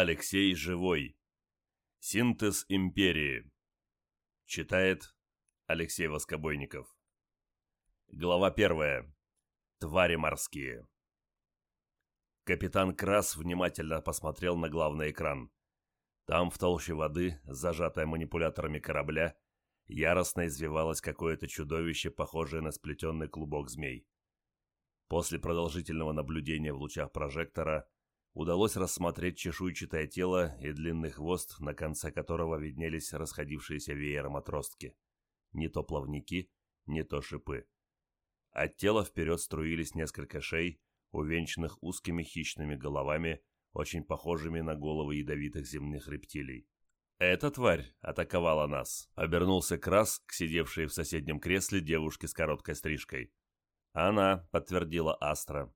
Алексей Живой. Синтез империи. Читает Алексей Воскобойников. Глава первая. Твари морские. Капитан Крас внимательно посмотрел на главный экран. Там, в толще воды, зажатая манипуляторами корабля, яростно извивалось какое-то чудовище, похожее на сплетенный клубок змей. После продолжительного наблюдения в лучах прожектора удалось рассмотреть чешуйчатое тело и длинный хвост, на конце которого виднелись расходившиеся веером отростки. Не то плавники, не то шипы. От тела вперед струились несколько шей, увенчанных узкими хищными головами, очень похожими на головы ядовитых земных рептилий. «Эта тварь атаковала нас», — обернулся Крас к сидевшей в соседнем кресле девушке с короткой стрижкой. «Она», — подтвердила Астра.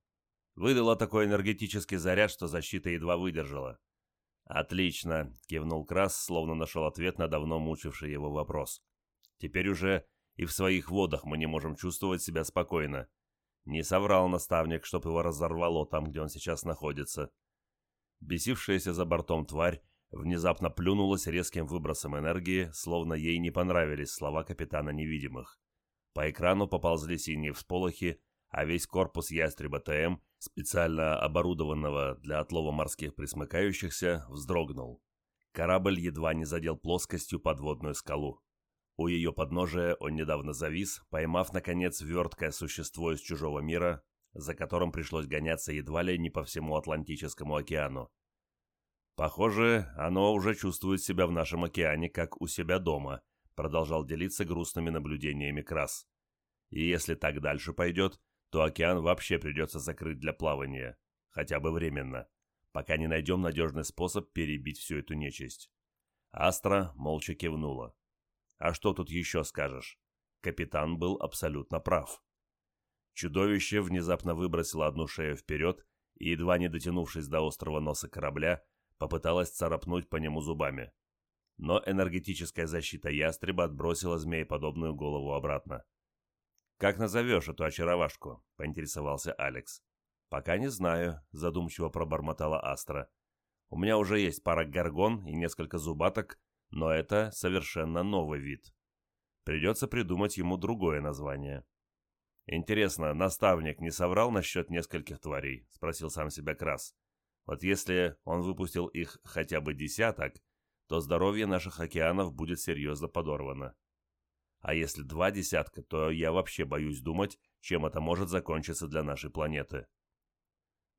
Выдала такой энергетический заряд, что защита едва выдержала. «Отлично», — кивнул Крас, словно нашел ответ на давно мучивший его вопрос. «Теперь уже и в своих водах мы не можем чувствовать себя спокойно. Не соврал наставник, чтоб его разорвало там, где он сейчас находится». Бесившаяся за бортом тварь внезапно плюнулась резким выбросом энергии, словно ей не понравились слова капитана невидимых. По экрану поползли синие всполохи, а весь корпус ястреба ТМ, специально оборудованного для отлова морских присмыкающихся, вздрогнул. Корабль едва не задел плоскостью подводную скалу. У ее подножия он недавно завис, поймав, наконец, верткое существо из чужого мира, за которым пришлось гоняться едва ли не по всему Атлантическому океану. «Похоже, оно уже чувствует себя в нашем океане, как у себя дома», продолжал делиться грустными наблюдениями Крас. «И если так дальше пойдет, то океан вообще придется закрыть для плавания, хотя бы временно, пока не найдем надежный способ перебить всю эту нечисть. Астра молча кивнула. А что тут еще скажешь? Капитан был абсолютно прав. Чудовище внезапно выбросило одну шею вперед и, едва не дотянувшись до острого носа корабля, попыталась царапнуть по нему зубами. Но энергетическая защита ястреба отбросила змееподобную голову обратно. «Как назовешь эту очаровашку?» — поинтересовался Алекс. «Пока не знаю», — задумчиво пробормотала Астра. «У меня уже есть пара горгон и несколько зубаток, но это совершенно новый вид. Придется придумать ему другое название». «Интересно, наставник не соврал насчет нескольких тварей?» — спросил сам себя Крас. «Вот если он выпустил их хотя бы десяток, то здоровье наших океанов будет серьезно подорвано. А если два десятка, то я вообще боюсь думать, чем это может закончиться для нашей планеты.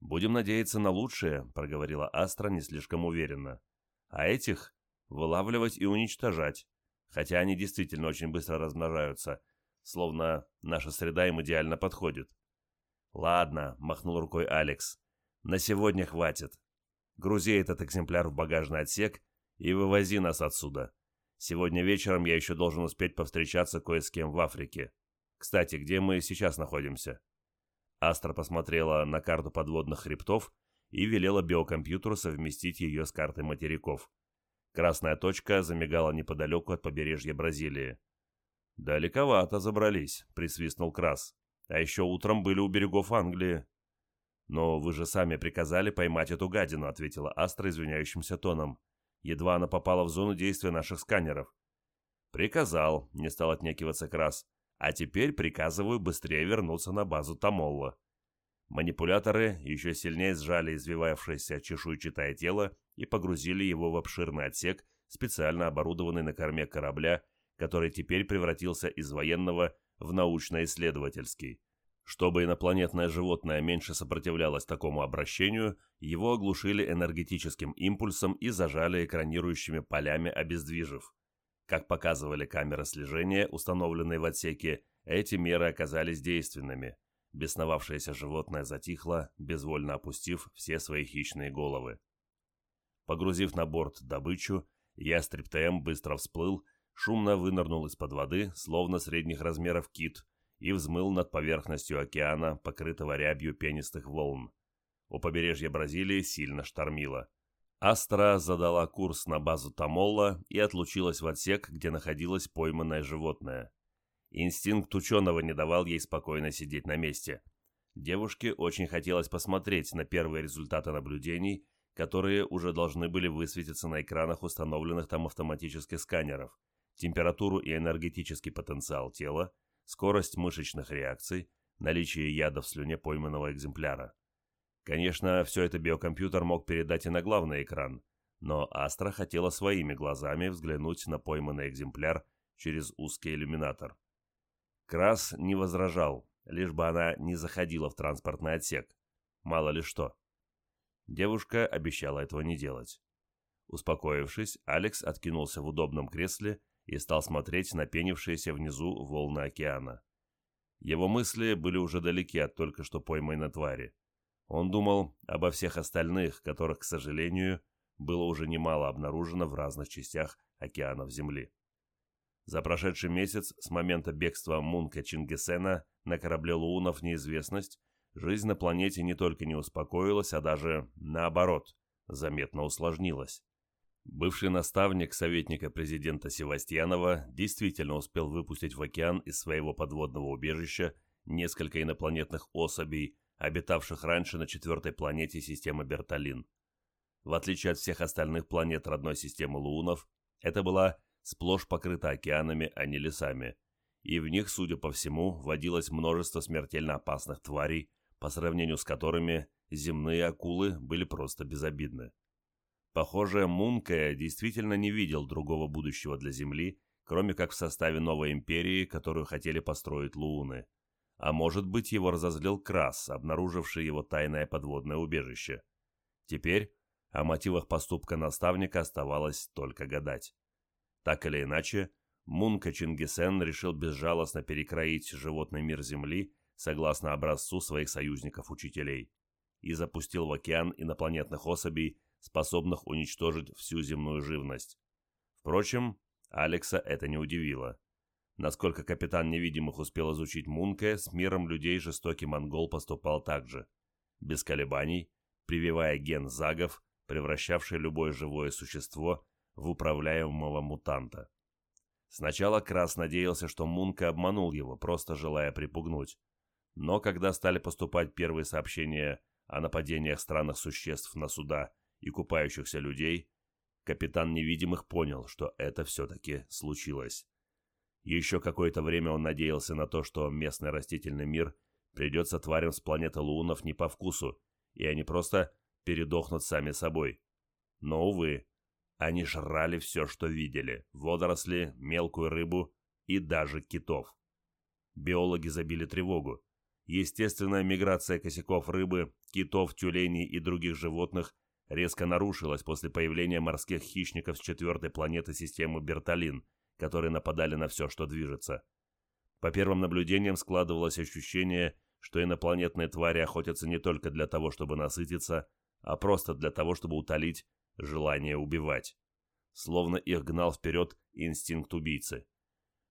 «Будем надеяться на лучшее», — проговорила Астра не слишком уверенно. «А этих вылавливать и уничтожать, хотя они действительно очень быстро размножаются, словно наша среда им идеально подходит». «Ладно», — махнул рукой Алекс, — «на сегодня хватит. Грузи этот экземпляр в багажный отсек и вывози нас отсюда. Сегодня вечером я еще должен успеть повстречаться кое с кем в Африке. Кстати, где мы сейчас находимся?» Астра посмотрела на карту подводных хребтов и велела биокомпьютеру совместить ее с картой материков. Красная точка замигала неподалеку от побережья Бразилии. «Далековато забрались», — присвистнул Крас. «А еще утром были у берегов Англии». «Но вы же сами приказали поймать эту гадину», — ответила Астра извиняющимся тоном едва она попала в зону действия наших сканеров. Приказал, не стал отнекиваться Крас. А теперь приказываю быстрее вернуться на базу Тамолла. Манипуляторы еще сильнее сжали извивавшееся чешуйчатое тело и погрузили его в обширный отсек, специально оборудованный на корме корабля, который теперь превратился из военного в научно-исследовательский. Чтобы инопланетное животное меньше сопротивлялось такому обращению, его оглушили энергетическим импульсом и зажали экранирующими полями, обездвижив. Как показывали камеры слежения, установленные в отсеке, эти меры оказались действенными. Бесновавшееся животное затихло, безвольно опустив все свои хищные головы. Погрузив на борт добычу, ястреб ТМ быстро всплыл, шумно вынырнул из-под воды, словно средних размеров кит – и взмыл над поверхностью океана, покрытого рябью пенистых волн. У побережья Бразилии сильно штормило. Астра задала курс на базу Тамолла и отлучилась в отсек, где находилось пойманное животное. Инстинкт ученого не давал ей спокойно сидеть на месте. Девушке очень хотелось посмотреть на первые результаты наблюдений, которые уже должны были высветиться на экранах установленных там автоматических сканеров, температуру и энергетический потенциал тела, скорость мышечных реакций, наличие яда в слюне пойманного экземпляра. Конечно, все это биокомпьютер мог передать и на главный экран, но Астра хотела своими глазами взглянуть на пойманный экземпляр через узкий иллюминатор. Крас не возражал, лишь бы она не заходила в транспортный отсек. Мало ли что. Девушка обещала этого не делать. Успокоившись, Алекс откинулся в удобном кресле и стал смотреть на пенившиеся внизу волны океана. Его мысли были уже далеки от только что пойманной твари. Он думал обо всех остальных, которых, к сожалению, было уже немало обнаружено в разных частях океанов Земли. За прошедший месяц с момента бегства Мунка Чингисена на корабле Луунов неизвестность, жизнь на планете не только не успокоилась, а даже, наоборот, заметно усложнилась. Бывший наставник советника президента Севастьянова действительно успел выпустить в океан из своего подводного убежища несколько инопланетных особей, обитавших раньше на четвертой планете системы Бертолин. В отличие от всех остальных планет родной системы Луунов, это была сплошь покрыта океанами, а не лесами, и в них, судя по всему, водилось множество смертельно опасных тварей, по сравнению с которыми земные акулы были просто безобидны. Похоже, Мункая действительно не видел другого будущего для Земли, кроме как в составе новой империи, которую хотели построить Лууны. А может быть, его разозлил Крас, обнаруживший его тайное подводное убежище. Теперь о мотивах поступка наставника оставалось только гадать. Так или иначе, Мунка Чингисен решил безжалостно перекроить животный мир Земли согласно образцу своих союзников-учителей и запустил в океан инопланетных особей способных уничтожить всю земную живность. Впрочем, Алекса это не удивило. Насколько капитан невидимых успел изучить Мунке, с миром людей жестокий монгол поступал так же. Без колебаний, прививая ген загов, превращавший любое живое существо в управляемого мутанта. Сначала Крас надеялся, что Мунка обманул его, просто желая припугнуть. Но когда стали поступать первые сообщения о нападениях странных существ на суда и купающихся людей, капитан невидимых понял, что это все-таки случилось. Еще какое-то время он надеялся на то, что местный растительный мир придется тварям с планеты Лунов не по вкусу, и они просто передохнут сами собой. Но, увы, они жрали все, что видели – водоросли, мелкую рыбу и даже китов. Биологи забили тревогу. Естественная миграция косяков рыбы, китов, тюленей и других животных резко нарушилась после появления морских хищников с четвертой планеты системы Бертолин, которые нападали на все, что движется. По первым наблюдениям складывалось ощущение, что инопланетные твари охотятся не только для того, чтобы насытиться, а просто для того, чтобы утолить желание убивать. Словно их гнал вперед инстинкт убийцы.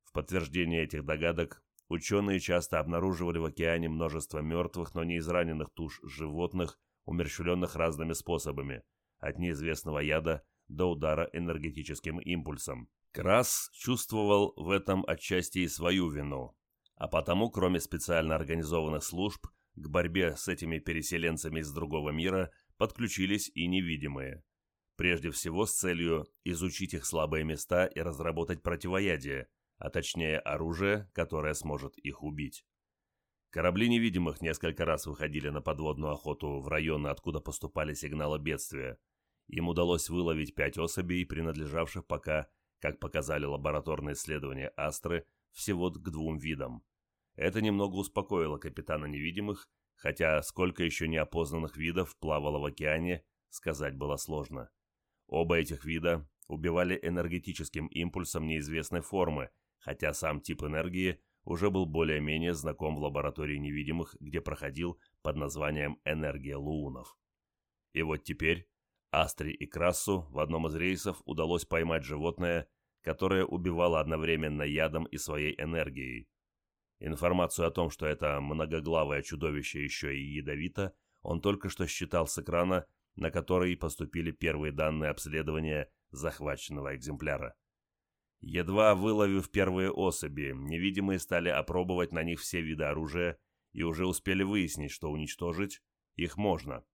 В подтверждение этих догадок ученые часто обнаруживали в океане множество мертвых, но не израненных туш животных, умерщвленных разными способами, от неизвестного яда до удара энергетическим импульсом. Крас чувствовал в этом отчасти и свою вину, а потому, кроме специально организованных служб, к борьбе с этими переселенцами из другого мира подключились и невидимые. Прежде всего с целью изучить их слабые места и разработать противоядие, а точнее оружие, которое сможет их убить. Корабли невидимых несколько раз выходили на подводную охоту в районы, откуда поступали сигналы бедствия. Им удалось выловить пять особей, принадлежавших пока, как показали лабораторные исследования Астры, всего к двум видам. Это немного успокоило капитана невидимых, хотя сколько еще неопознанных видов плавало в океане, сказать было сложно. Оба этих вида убивали энергетическим импульсом неизвестной формы, хотя сам тип энергии – уже был более-менее знаком в лаборатории невидимых, где проходил под названием «Энергия Луунов». И вот теперь Астри и Красу в одном из рейсов удалось поймать животное, которое убивало одновременно ядом и своей энергией. Информацию о том, что это многоглавое чудовище еще и ядовито, он только что считал с экрана, на который поступили первые данные обследования захваченного экземпляра. Едва выловив первые особи, невидимые стали опробовать на них все виды оружия и уже успели выяснить, что уничтожить их можно.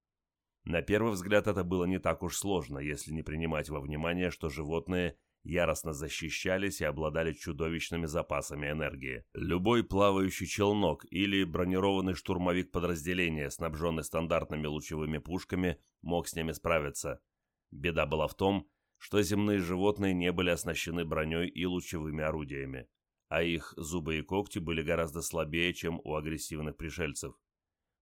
На первый взгляд это было не так уж сложно, если не принимать во внимание, что животные яростно защищались и обладали чудовищными запасами энергии. Любой плавающий челнок или бронированный штурмовик подразделения, снабженный стандартными лучевыми пушками, мог с ними справиться. Беда была в том, что земные животные не были оснащены броней и лучевыми орудиями, а их зубы и когти были гораздо слабее, чем у агрессивных пришельцев.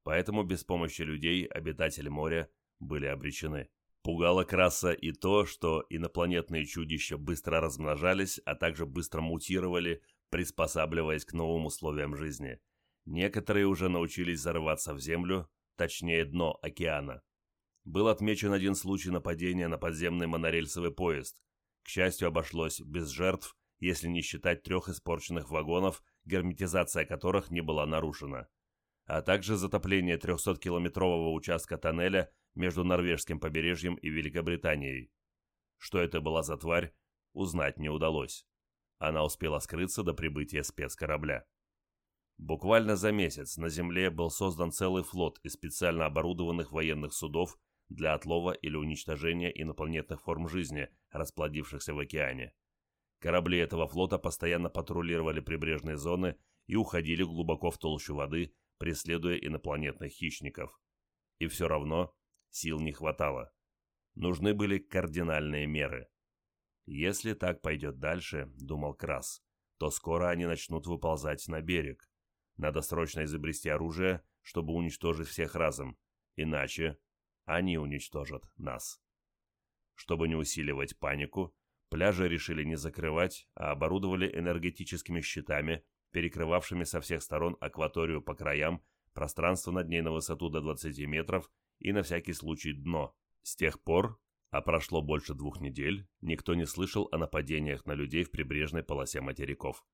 Поэтому без помощи людей обитатели моря были обречены. Пугало Краса и то, что инопланетные чудища быстро размножались, а также быстро мутировали, приспосабливаясь к новым условиям жизни. Некоторые уже научились зарываться в землю, точнее дно океана. Был отмечен один случай нападения на подземный монорельсовый поезд. К счастью, обошлось без жертв, если не считать трех испорченных вагонов, герметизация которых не была нарушена. А также затопление 300-километрового участка тоннеля между норвежским побережьем и Великобританией. Что это была за тварь, узнать не удалось. Она успела скрыться до прибытия спецкорабля. Буквально за месяц на Земле был создан целый флот из специально оборудованных военных судов для отлова или уничтожения инопланетных форм жизни, расплодившихся в океане. Корабли этого флота постоянно патрулировали прибрежные зоны и уходили глубоко в толщу воды, преследуя инопланетных хищников. И все равно Сил не хватало. Нужны были кардинальные меры. Если так пойдет дальше, думал Крас, то скоро они начнут выползать на берег. Надо срочно изобрести оружие, чтобы уничтожить всех разом, иначе они уничтожат нас. Чтобы не усиливать панику, пляжи решили не закрывать, а оборудовали энергетическими щитами, перекрывавшими со всех сторон акваторию по краям, пространство над ней на высоту до 20 метров и на всякий случай дно. С тех пор, а прошло больше двух недель, никто не слышал о нападениях на людей в прибрежной полосе материков.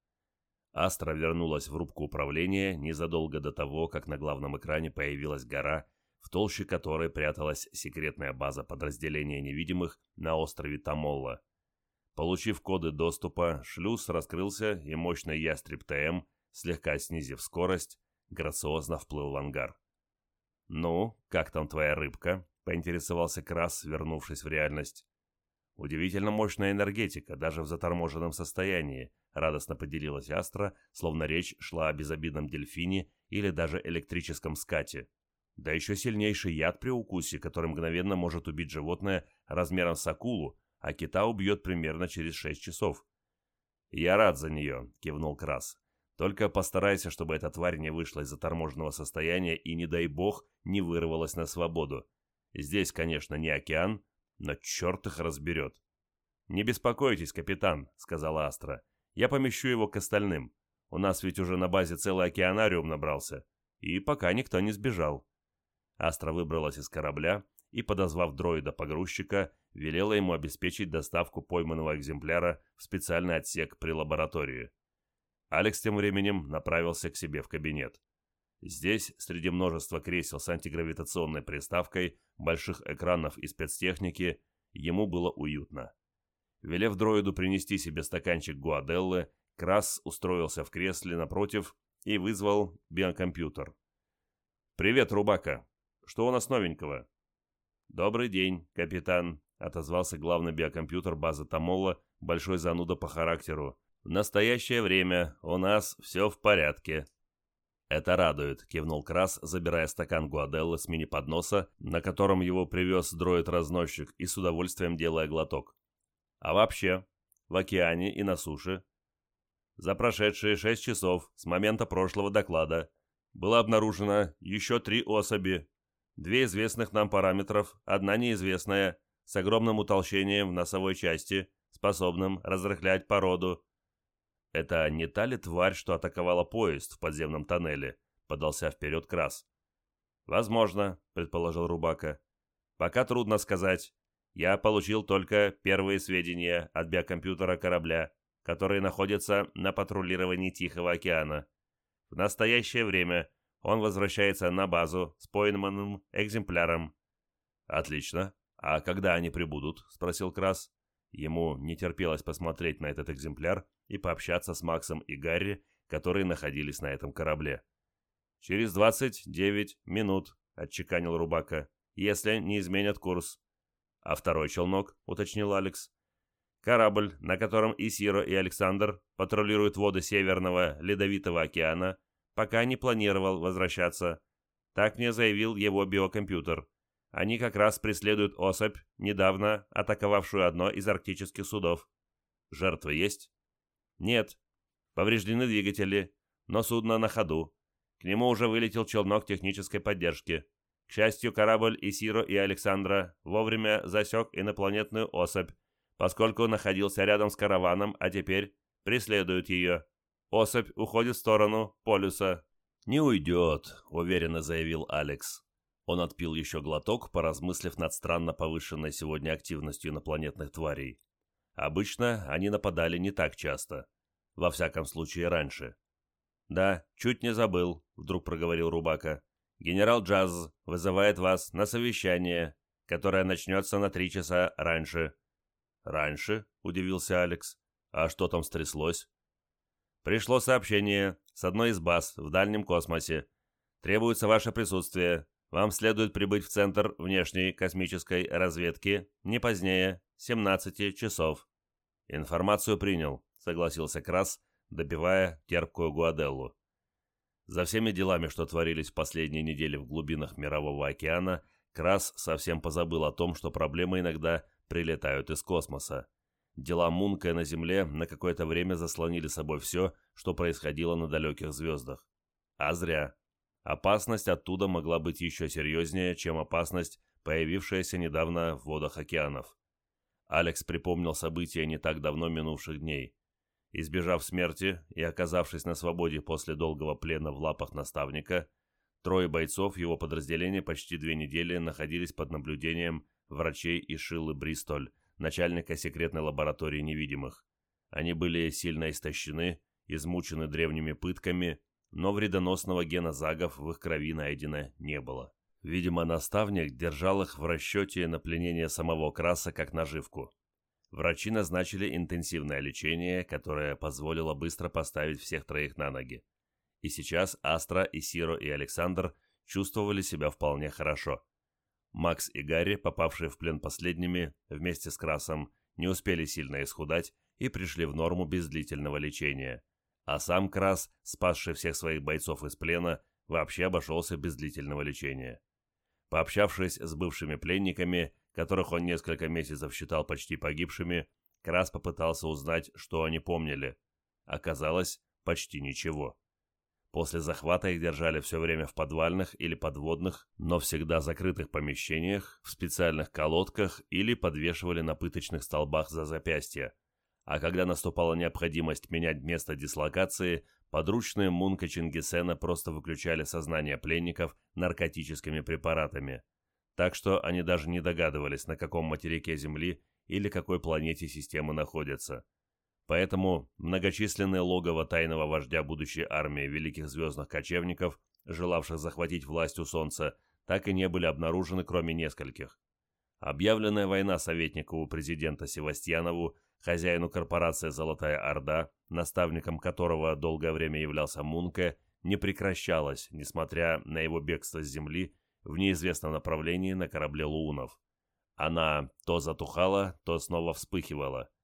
Астра вернулась в рубку управления незадолго до того, как на главном экране появилась гора, в толще которой пряталась секретная база подразделения невидимых на острове Тамолла. Получив коды доступа, шлюз раскрылся, и мощный ястреб ТМ, слегка снизив скорость, грациозно вплыл в ангар. «Ну, как там твоя рыбка?» — поинтересовался Крас, вернувшись в реальность. «Удивительно мощная энергетика, даже в заторможенном состоянии», — радостно поделилась Астра, словно речь шла о безобидном дельфине или даже электрическом скате. Да еще сильнейший яд при укусе, который мгновенно может убить животное размером с акулу, а кита убьет примерно через шесть часов. «Я рад за нее», — кивнул Крас. Только постарайся, чтобы эта тварь не вышла из заторможенного состояния и, не дай бог, не вырвалась на свободу. Здесь, конечно, не океан, но черт их разберет. «Не беспокойтесь, капитан», — сказала Астра. «Я помещу его к остальным. У нас ведь уже на базе целый океанариум набрался. И пока никто не сбежал». Астра выбралась из корабля и, подозвав дроида-погрузчика, велела ему обеспечить доставку пойманного экземпляра в специальный отсек при лаборатории. Алекс тем временем направился к себе в кабинет. Здесь, среди множества кресел с антигравитационной приставкой, больших экранов и спецтехники, ему было уютно. Велев дроиду принести себе стаканчик гуаделлы, Крас устроился в кресле напротив и вызвал биокомпьютер. «Привет, Рубака. Что у нас новенького?» «Добрый день, капитан», — отозвался главный биокомпьютер базы Тамола, большой зануда по характеру, в настоящее время у нас все в порядке». «Это радует», — кивнул Крас, забирая стакан Гуаделлы с мини-подноса, на котором его привез дроид-разносчик, и с удовольствием делая глоток. «А вообще, в океане и на суше, за прошедшие шесть часов с момента прошлого доклада было обнаружено еще три особи, две известных нам параметров, одна неизвестная, с огромным утолщением в носовой части, способным разрыхлять породу, «Это не та ли тварь, что атаковала поезд в подземном тоннеле?» — подался вперед Крас. «Возможно», — предположил Рубака. «Пока трудно сказать. Я получил только первые сведения от биокомпьютера корабля, который находится на патрулировании Тихого океана. В настоящее время он возвращается на базу с пойманным экземпляром». «Отлично. А когда они прибудут?» — спросил Крас. Ему не терпелось посмотреть на этот экземпляр и пообщаться с Максом и Гарри, которые находились на этом корабле. «Через двадцать девять минут», — отчеканил Рубака. если не изменят курс. А второй челнок, уточнил Алекс. Корабль, на котором и Сиро, и Александр патрулируют воды Северного Ледовитого океана, пока не планировал возвращаться. Так мне заявил его биокомпьютер. Они как раз преследуют особь, недавно атаковавшую одно из арктических судов. Жертвы есть? Нет. Повреждены двигатели, но судно на ходу. К нему уже вылетел челнок технической поддержки. К счастью, корабль Исиро и Александра вовремя засек инопланетную особь, поскольку находился рядом с караваном, а теперь преследует ее. Особь уходит в сторону полюса. «Не уйдет», — уверенно заявил Алекс. Он отпил еще глоток, поразмыслив над странно повышенной сегодня активностью инопланетных тварей. Обычно они нападали не так часто. Во всяком случае, раньше. «Да, чуть не забыл», — вдруг проговорил Рубака. «Генерал Джаз вызывает вас на совещание, которое начнется на три часа раньше». «Раньше?» — удивился Алекс. «А что там стряслось?» «Пришло сообщение с одной из баз в дальнем космосе. Требуется ваше присутствие. Вам следует прибыть в Центр внешней космической разведки не позднее 17 часов». «Информацию принял», — согласился Крас, допивая терпкую гуаделлу. За всеми делами, что творились в последние недели в глубинах Мирового океана, Крас совсем позабыл о том, что проблемы иногда прилетают из космоса. Дела Мунка на Земле на какое-то время заслонили собой все, что происходило на далеких звездах. А зря. Опасность оттуда могла быть еще серьезнее, чем опасность, появившаяся недавно в водах океанов. Алекс припомнил события не так давно минувших дней. Избежав смерти и оказавшись на свободе после долгого плена в лапах наставника, трое бойцов его подразделения почти две недели находились под наблюдением врачей и Шиллы Бристоль, начальника секретной лаборатории невидимых. Они были сильно истощены, измучены древними пытками, но вредоносного гена загов в их крови найдено не было. Видимо, наставник держал их в расчете на пленение самого Краса как наживку. Врачи назначили интенсивное лечение, которое позволило быстро поставить всех троих на ноги. И сейчас Астра, и Сиро, и Александр чувствовали себя вполне хорошо. Макс и Гарри, попавшие в плен последними, вместе с Красом, не успели сильно исхудать и пришли в норму без длительного лечения. А сам Крас, спасший всех своих бойцов из плена, вообще обошелся без длительного лечения. Пообщавшись с бывшими пленниками, которых он несколько месяцев считал почти погибшими, Крас попытался узнать, что они помнили. Оказалось, почти ничего. После захвата их держали все время в подвальных или подводных, но всегда закрытых помещениях, в специальных колодках или подвешивали на пыточных столбах за запястья. А когда наступала необходимость менять место дислокации, подручные Мунка Чингисена просто выключали сознание пленников наркотическими препаратами. Так что они даже не догадывались, на каком материке Земли или какой планете системы находятся. Поэтому многочисленные логово тайного вождя будущей армии великих звездных кочевников, желавших захватить власть у Солнца, так и не были обнаружены, кроме нескольких. Объявленная война советнику президента Севастьянову, хозяину корпорации «Золотая Орда», наставником которого долгое время являлся Мунке, не прекращалась, несмотря на его бегство с Земли в неизвестном направлении на корабле Луунов. Она то затухала, то снова вспыхивала –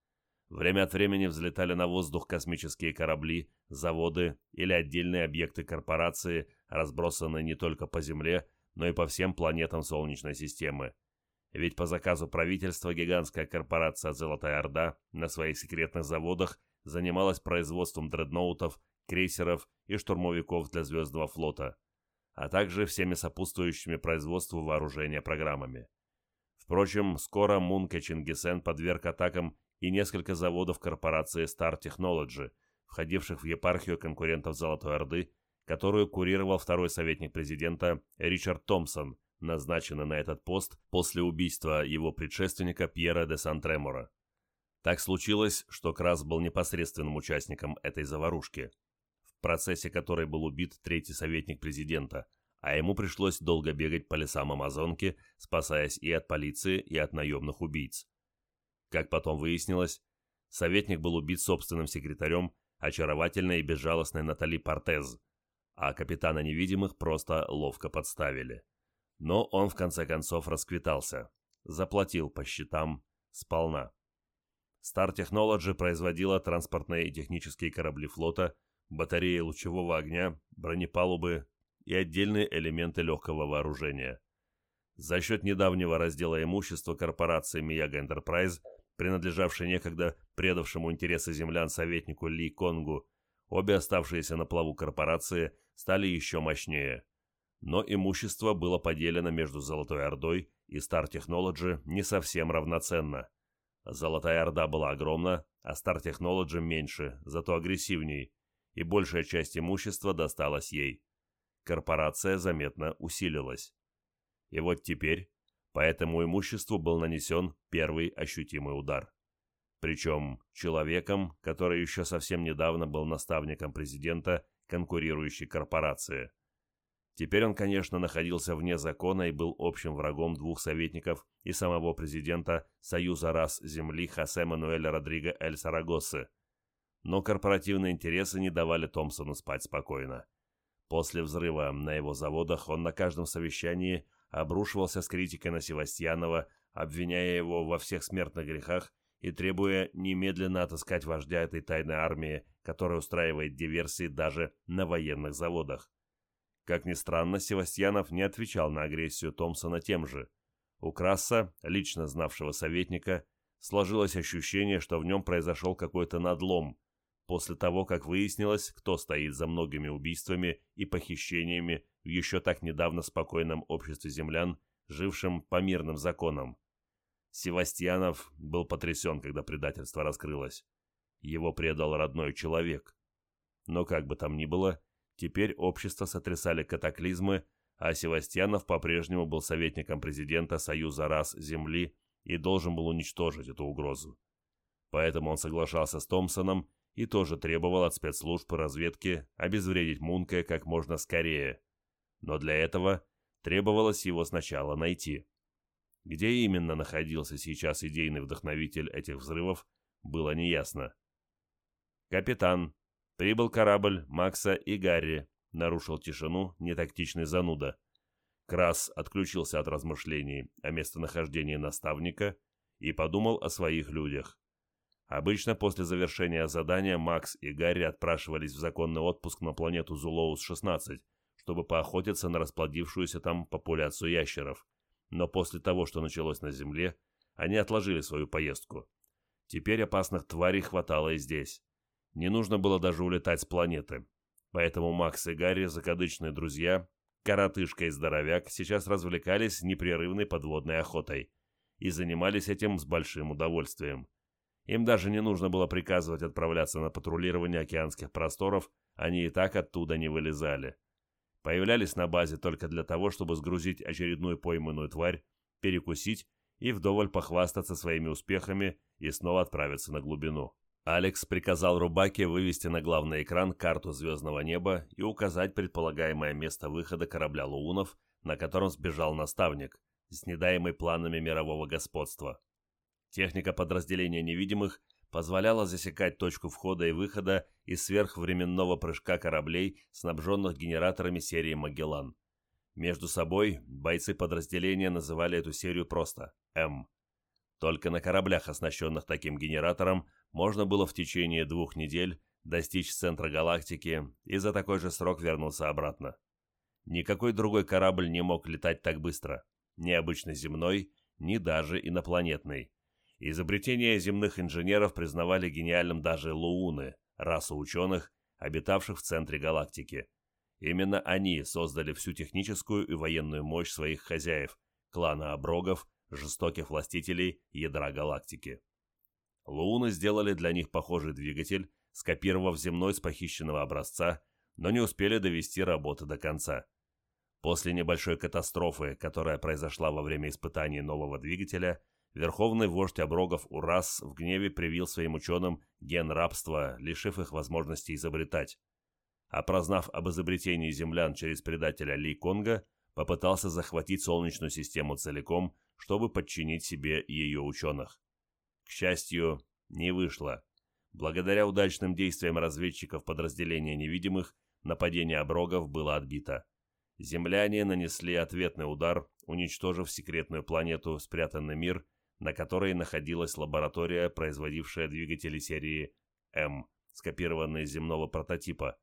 Время от времени взлетали на воздух космические корабли, заводы или отдельные объекты корпорации, разбросанные не только по Земле, но и по всем планетам Солнечной системы. Ведь по заказу правительства гигантская корпорация «Золотая Орда» на своих секретных заводах занималась производством дредноутов, крейсеров и штурмовиков для Звездного флота, а также всеми сопутствующими производству вооружения программами. Впрочем, скоро Мунка Чингисен подверг атакам и несколько заводов корпорации Star Technology, входивших в епархию конкурентов Золотой Орды, которую курировал второй советник президента Ричард Томпсон, назначенный на этот пост после убийства его предшественника Пьера де Сан-Тремора. Так случилось, что Крас был непосредственным участником этой заварушки, в процессе которой был убит третий советник президента, а ему пришлось долго бегать по лесам Амазонки, спасаясь и от полиции, и от наемных убийц. Как потом выяснилось, советник был убит собственным секретарем, очаровательной и безжалостной Натали Портез, а капитана невидимых просто ловко подставили. Но он в конце концов расквитался, заплатил по счетам сполна. Star Technology производила транспортные и технические корабли флота, батареи лучевого огня, бронепалубы и отдельные элементы легкого вооружения. За счет недавнего раздела имущества корпорации Miyagi Enterprise, принадлежавшей некогда предавшему интересы землян советнику Ли Конгу, обе оставшиеся на плаву корпорации стали еще мощнее. Но имущество было поделено между Золотой Ордой и Star Technology не совсем равноценно. Золотая Орда была огромна, а Star Technology меньше, зато агрессивней, и большая часть имущества досталась ей. Корпорация заметно усилилась. И вот теперь по этому имуществу был нанесен первый ощутимый удар. Причем человеком, который еще совсем недавно был наставником президента конкурирующей корпорации. Теперь он, конечно, находился вне закона и был общим врагом двух советников и самого президента Союза рас Земли Хосе Мануэля Родриго Эль Сарагосы. Но корпоративные интересы не давали Томпсону спать спокойно. После взрыва на его заводах он на каждом совещании обрушивался с критикой на Севастьянова, обвиняя его во всех смертных грехах и требуя немедленно отыскать вождя этой тайной армии, которая устраивает диверсии даже на военных заводах. Как ни странно, Севастьянов не отвечал на агрессию Томпсона тем же. У Краса, лично знавшего советника, сложилось ощущение, что в нем произошел какой-то надлом, после того, как выяснилось, кто стоит за многими убийствами и похищениями в еще так недавно спокойном обществе землян, жившем по мирным законам. Севастьянов был потрясен, когда предательство раскрылось. Его предал родной человек. Но как бы там ни было, Теперь общество сотрясали катаклизмы, а Севастьянов по-прежнему был советником президента Союза рас Земли и должен был уничтожить эту угрозу. Поэтому он соглашался с Томпсоном и тоже требовал от спецслужб и разведки обезвредить Мунке как можно скорее. Но для этого требовалось его сначала найти. Где именно находился сейчас идейный вдохновитель этих взрывов, было неясно. «Капитан», Прибыл корабль Макса и Гарри. Нарушил тишину нетактичный зануда. Крас отключился от размышлений о местонахождении наставника и подумал о своих людях. Обычно после завершения задания Макс и Гарри отпрашивались в законный отпуск на планету Зулоус-16, чтобы поохотиться на расплодившуюся там популяцию ящеров. Но после того, что началось на Земле, они отложили свою поездку. Теперь опасных тварей хватало и здесь. Не нужно было даже улетать с планеты. Поэтому Макс и Гарри, закадычные друзья, коротышка и здоровяк, сейчас развлекались непрерывной подводной охотой и занимались этим с большим удовольствием. Им даже не нужно было приказывать отправляться на патрулирование океанских просторов, они и так оттуда не вылезали. Появлялись на базе только для того, чтобы сгрузить очередную пойманную тварь, перекусить и вдоволь похвастаться своими успехами и снова отправиться на глубину. Алекс приказал Рубаке вывести на главный экран карту звездного неба и указать предполагаемое место выхода корабля Луунов, на котором сбежал наставник, с недаемой планами мирового господства. Техника подразделения невидимых позволяла засекать точку входа и выхода из сверхвременного прыжка кораблей, снабженных генераторами серии «Магеллан». Между собой бойцы подразделения называли эту серию просто «М». Только на кораблях, оснащенных таким генератором, можно было в течение двух недель достичь центра галактики и за такой же срок вернуться обратно. Никакой другой корабль не мог летать так быстро, ни обычно земной, ни даже инопланетный. Изобретение земных инженеров признавали гениальным даже лууны, расу ученых, обитавших в центре галактики. Именно они создали всю техническую и военную мощь своих хозяев, клана Оброгов, жестоких властителей ядра галактики. Луны сделали для них похожий двигатель, скопировав земной с похищенного образца, но не успели довести работы до конца. После небольшой катастрофы, которая произошла во время испытаний нового двигателя, верховный вождь оброгов Урас в гневе привил своим ученым ген рабства, лишив их возможности изобретать. А прознав об изобретении землян через предателя Ли Конга, попытался захватить Солнечную систему целиком, чтобы подчинить себе ее ученых. К счастью, не вышло. Благодаря удачным действиям разведчиков подразделения невидимых, нападение оброгов было отбито. земляне нанесли ответный удар, уничтожив секретную планету «Спрятанный мир», на которой находилась лаборатория, производившая двигатели серии М, скопированные из земного прототипа.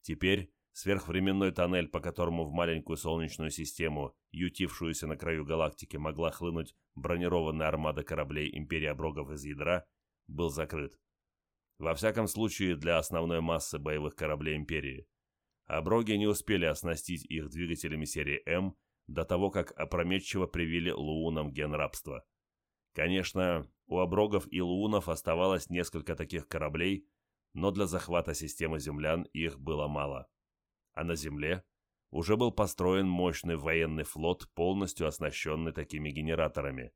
Теперь сверхвременной тоннель, по которому в маленькую солнечную систему, ютившуюся на краю галактики, могла хлынуть бронированная армада кораблей Империи Оброгов из ядра, был закрыт. Во всяком случае, для основной массы боевых кораблей Империи. Оброги не успели оснастить их двигателями серии М до того, как опрометчиво привили луунам ген рабства. Конечно, у оброгов и луунов оставалось несколько таких кораблей, но для захвата системы землян их было мало. А на Земле уже был построен мощный военный флот, полностью оснащенный такими генераторами.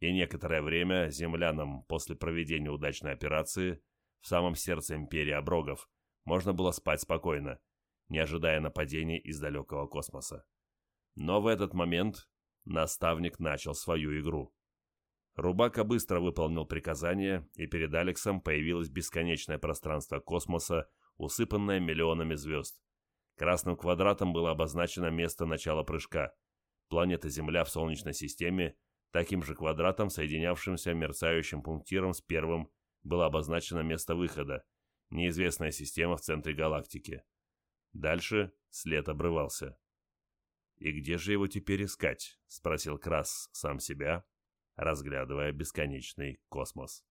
И некоторое время землянам после проведения удачной операции в самом сердце империи оброгов можно было спать спокойно, не ожидая нападений из далекого космоса. Но в этот момент наставник начал свою игру. Рубака быстро выполнил приказание, и перед Алексом появилось бесконечное пространство космоса, усыпанное миллионами звезд. Красным квадратом было обозначено место начала прыжка. Планета Земля в Солнечной системе, таким же квадратом, соединявшимся мерцающим пунктиром с первым, было обозначено место выхода. Неизвестная система в центре галактики. Дальше след обрывался. «И где же его теперь искать?» — спросил Крас сам себя, разглядывая бесконечный космос.